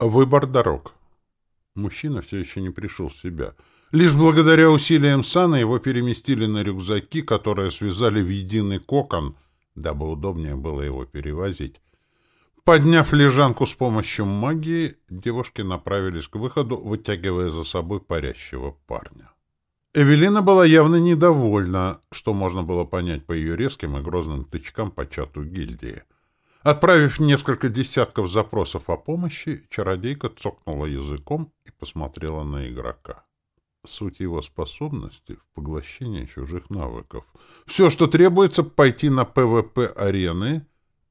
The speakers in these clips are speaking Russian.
Выбор дорог. Мужчина все еще не пришел в себя. Лишь благодаря усилиям Сана его переместили на рюкзаки, которые связали в единый кокон, дабы удобнее было его перевозить. Подняв лежанку с помощью магии, девушки направились к выходу, вытягивая за собой парящего парня. Эвелина была явно недовольна, что можно было понять по ее резким и грозным тычкам по чату гильдии. Отправив несколько десятков запросов о помощи, чародейка цокнула языком и посмотрела на игрока. Суть его способности в поглощении чужих навыков. Все, что требуется, пойти на ПВП-арены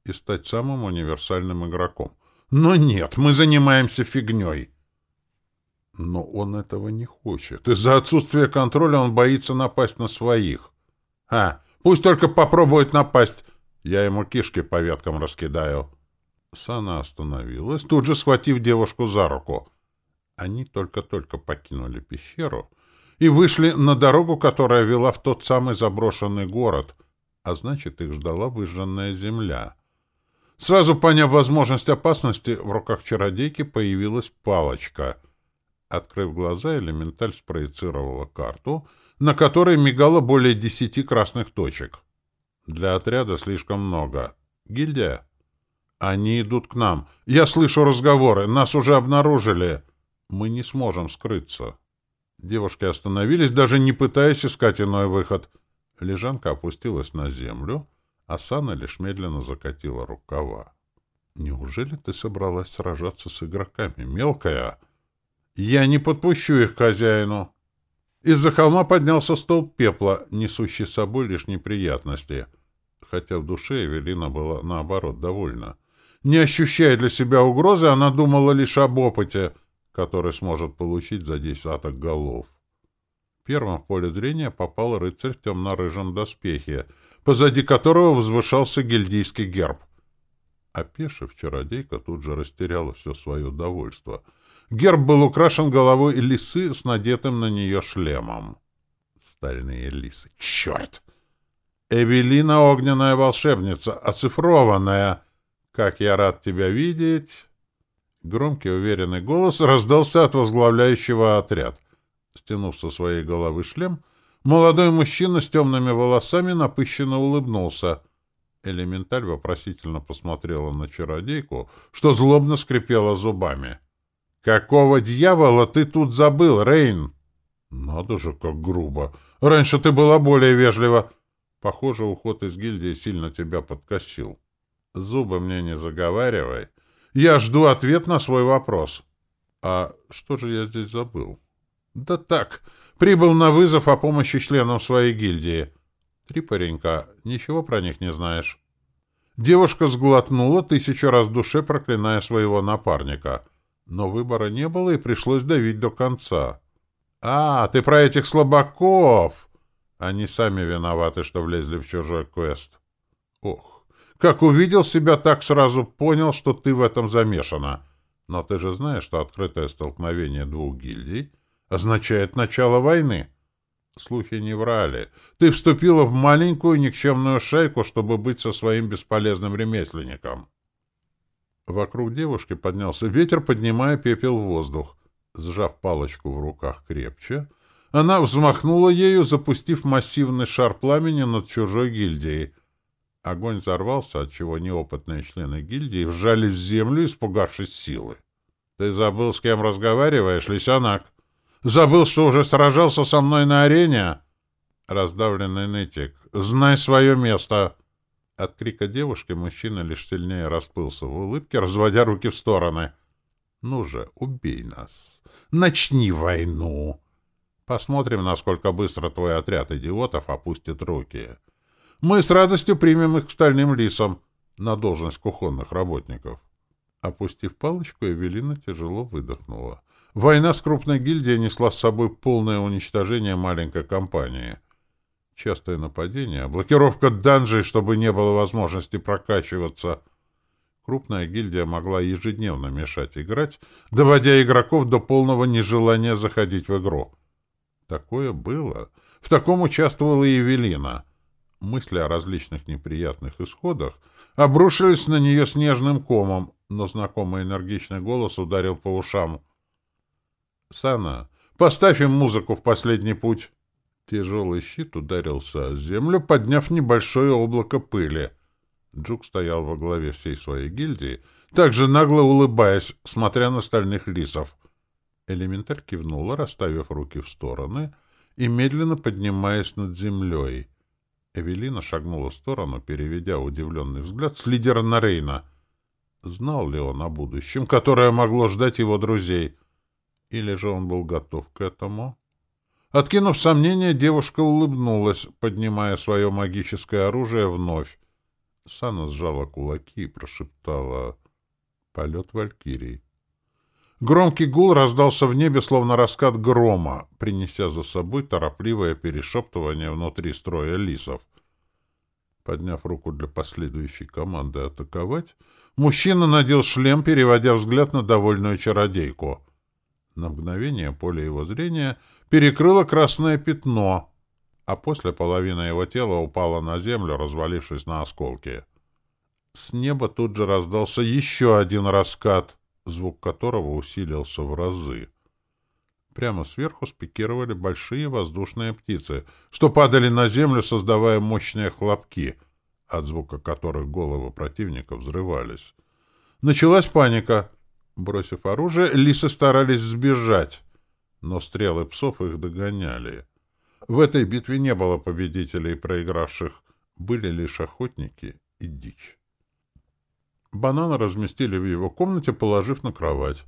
и стать самым универсальным игроком. Но нет, мы занимаемся фигней. Но он этого не хочет. Из-за отсутствия контроля он боится напасть на своих. А, пусть только попробует напасть. Я ему кишки по веткам раскидаю. Сана остановилась, тут же схватив девушку за руку. Они только-только покинули пещеру и вышли на дорогу, которая вела в тот самый заброшенный город, а значит, их ждала выжженная земля. Сразу поняв возможность опасности, в руках чародейки появилась палочка. Открыв глаза, элементаль спроецировала карту, на которой мигало более десяти красных точек — для отряда слишком много. Гильдия? Они идут к нам. Я слышу разговоры. Нас уже обнаружили. Мы не сможем скрыться. Девушки остановились, даже не пытаясь искать иной выход. Лежанка опустилась на землю, а Сана лишь медленно закатила рукава. «Неужели ты собралась сражаться с игроками, мелкая?» «Я не подпущу их к хозяину!» Из-за холма поднялся столб пепла, несущий с собой лишь неприятности — хотя в душе Эвелина была, наоборот, довольна. Не ощущая для себя угрозы, она думала лишь об опыте, который сможет получить за десяток голов. Первым в поле зрения попал рыцарь в темно-рыжем доспехе, позади которого возвышался гильдийский герб. Опешив, чародейка тут же растеряла все свое довольство. Герб был украшен головой лисы с надетым на нее шлемом. Стальные лисы. Черт! Эвелина — огненная волшебница, оцифрованная. Как я рад тебя видеть!» Громкий уверенный голос раздался от возглавляющего отряд. Стянув со своей головы шлем, молодой мужчина с темными волосами напыщенно улыбнулся. Элементаль вопросительно посмотрела на чародейку, что злобно скрипела зубами. «Какого дьявола ты тут забыл, Рейн?» «Надо же, как грубо! Раньше ты была более вежлива!» Похоже, уход из гильдии сильно тебя подкосил. Зубы мне не заговаривай. Я жду ответ на свой вопрос. А что же я здесь забыл? Да так, прибыл на вызов о помощи членам своей гильдии. Три паренька, ничего про них не знаешь. Девушка сглотнула, тысячу раз в душе проклиная своего напарника. Но выбора не было, и пришлось давить до конца. «А, ты про этих слабаков!» Они сами виноваты, что влезли в чужой квест. Ох, как увидел себя, так сразу понял, что ты в этом замешана. Но ты же знаешь, что открытое столкновение двух гильдий означает начало войны. Слухи не врали. Ты вступила в маленькую никчемную шайку, чтобы быть со своим бесполезным ремесленником. Вокруг девушки поднялся ветер, поднимая пепел в воздух. Сжав палочку в руках крепче, она взмахнула ею, запустив массивный шар пламени над чужой гильдией. Огонь взорвался, отчего неопытные члены гильдии вжали в землю, испугавшись силы. — Ты забыл, с кем разговариваешь, лисянак? Забыл, что уже сражался со мной на арене? Раздавленный нытик. Знай свое место! От крика девушки мужчина лишь сильнее расплылся в улыбке, разводя руки в стороны. — Ну же, убей нас! Начни войну! Посмотрим, насколько быстро твой отряд идиотов опустит руки. Мы с радостью примем их к стальным лисам на должность кухонных работников. Опустив палочку, Эвелина тяжело выдохнула. Война с крупной гильдией несла с собой полное уничтожение маленькой компании. Частое нападение, блокировка данжей, чтобы не было возможности прокачиваться. Крупная гильдия могла ежедневно мешать играть, доводя игроков до полного нежелания заходить в игру. Такое было. В таком участвовала и Евелина. Мысли о различных неприятных исходах обрушились на нее снежным комом, но знакомый энергичный голос ударил по ушам. «Сана, поставь им музыку в последний путь!» Тяжелый щит ударился о землю, подняв небольшое облако пыли. Джук стоял во главе всей своей гильдии, также нагло улыбаясь, смотря на стальных лисов. Элементарь кивнула, расставив руки в стороны и медленно поднимаясь над землей. Эвелина шагнула в сторону, переведя удивленный взгляд с лидера на Рейна. Знал ли он о будущем, которое могло ждать его друзей? Или же он был готов к этому? Откинув сомнения, девушка улыбнулась, поднимая свое магическое оружие вновь. Сана сжала кулаки и прошептала «Полет Валькирий». Громкий гул раздался в небе, словно раскат грома, принеся за собой торопливое перешептывание внутри строя лисов. Подняв руку для последующей команды атаковать, мужчина надел шлем, переводя взгляд на довольную чародейку. На мгновение поле его зрения перекрыло красное пятно, а после половина его тела упала на землю, развалившись на осколки. С неба тут же раздался еще один раскат, звук которого усилился в разы. Прямо сверху спикировали большие воздушные птицы, что падали на землю, создавая мощные хлопки, от звука которых головы противника взрывались. Началась паника. Бросив оружие, лисы старались сбежать, но стрелы псов их догоняли. В этой битве не было победителей и проигравших, были лишь охотники и дичь. Банана разместили в его комнате, положив на кровать.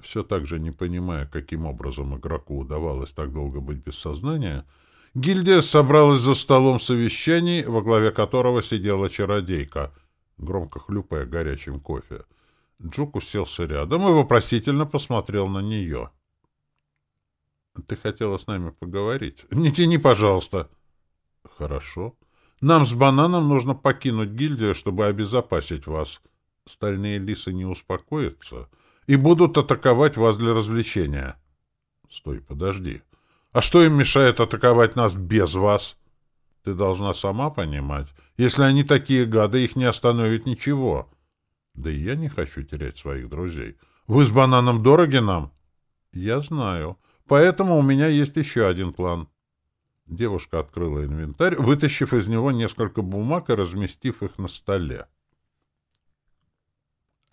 Все так же не понимая, каким образом игроку удавалось так долго быть без сознания, гильдия собралась за столом совещаний, во главе которого сидела чародейка, громко хлюпая горячим кофе. Джук уселся рядом и вопросительно посмотрел на нее. — Ты хотела с нами поговорить? — Не тяни, пожалуйста. — Хорошо. Нам с Бананом нужно покинуть гильдию, чтобы обезопасить вас. — Стальные лисы не успокоятся и будут атаковать вас для развлечения. Стой, подожди. А что им мешает атаковать нас без вас? Ты должна сама понимать. Если они такие гады, их не остановит ничего. Да и я не хочу терять своих друзей. Вы с бананом дороги нам? Я знаю. Поэтому у меня есть еще один план. Девушка открыла инвентарь, вытащив из него несколько бумаг и разместив их на столе.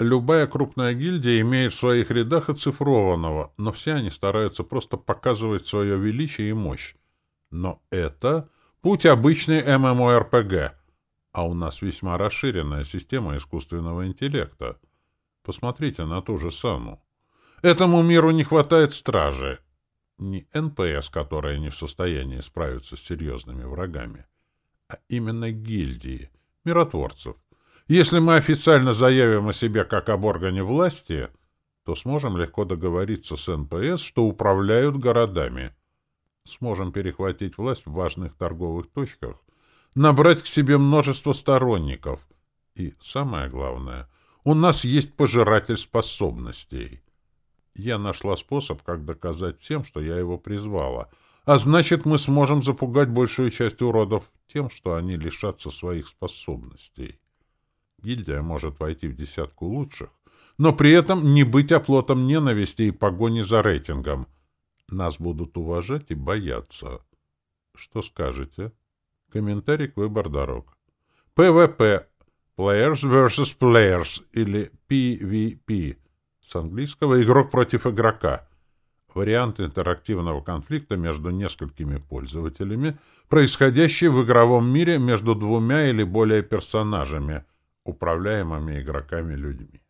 Любая крупная гильдия имеет в своих рядах оцифрованного, но все они стараются просто показывать свое величие и мощь. Но это путь обычный ММО-РПГ, а у нас весьма расширенная система искусственного интеллекта. Посмотрите на ту же Сану. Этому миру не хватает стражи. Не НПС, которая не в состоянии справиться с серьезными врагами, а именно гильдии, миротворцев — если мы официально заявим о себе как об органе власти, то сможем легко договориться с НПС, что управляют городами. Сможем перехватить власть в важных торговых точках, набрать к себе множество сторонников. И самое главное, у нас есть пожиратель способностей. Я нашла способ, как доказать всем, что я его призвала. А значит, мы сможем запугать большую часть уродов тем, что они лишатся своих способностей. Гильдия может войти в десятку лучших, но при этом не быть оплотом ненависти и погони за рейтингом. Нас будут уважать и бояться. Что скажете? Комментарий к выбор дорог. ПВП. Players vs. Players или PvP. С английского «игрок против игрока». Вариант интерактивного конфликта между несколькими пользователями, происходящий в игровом мире между двумя или более персонажами – управляемыми игроками людьми.